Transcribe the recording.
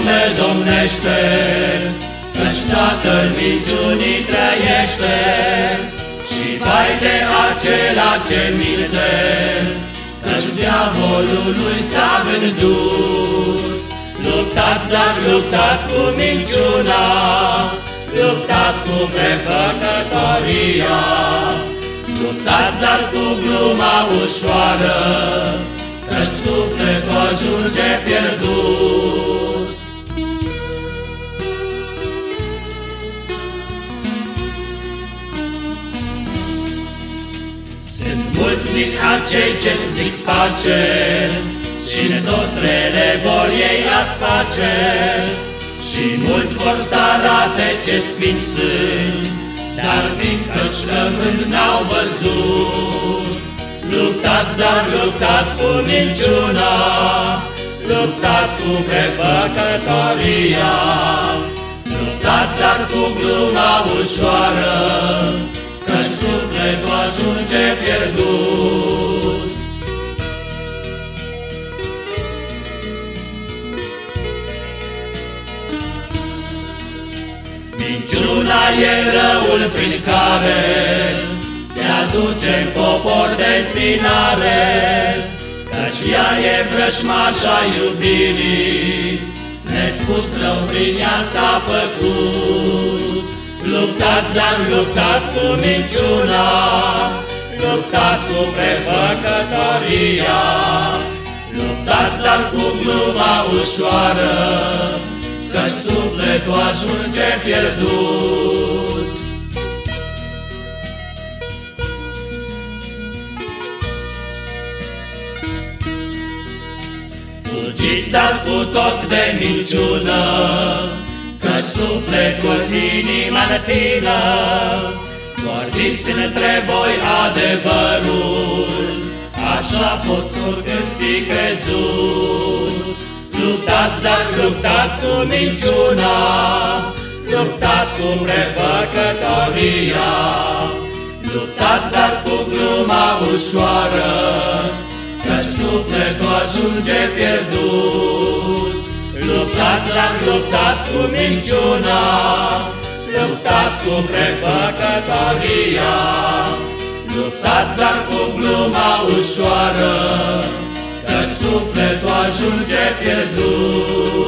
lume domnește, Căci tatăl minciunii trăiește, Și vai de acela ce minte, Căci diavolului s-a vândut. Luptați, dar luptați cu minciuna, Luptați cu prefăcătoria, Luptați, dar cu gluma ușoară, Căci sufletul ajunge pierdut. Sunt mulți din acei ce zic pace, Și ne toți rele vor ei ați face, Și mulți vor să arate ce sfinți sunt, Dar căci rămând n-au văzut. Luptați, dar luptați cu minciuna, Luptați cu prefăcătoria, Luptați, dar cu gluma ușoară, Căci sufletul ajunge pierdut. Minciuna e răul prin care Se aduce în popor dezbinare, Căci ea e vrășmașa iubirii, Nespus rău prin ea s-a făcut. Luptați, dar luptați cu minciuna, Luptați cu prefăcătoria, Luptați, dar cu gluma ușoară, Căci sufletul ajunge pierdut. Fugiți, dar cu toți de minciună, Căci sufletul inima tină, Vorbiți între voi adevărul, Așa pot surgând fi crezut. Luptați, dar luptați cu minciuna, Luptați cu prefăcătoria, Luptați, dar cu gluma ușoară, Căci sufletul ajunge pierdut. Luptați, dar luptați cu minciuna, Luptați cu prefăcătoria, Luptați, dar cu gluma ușoară, Căci sufletul ajunge pierdut.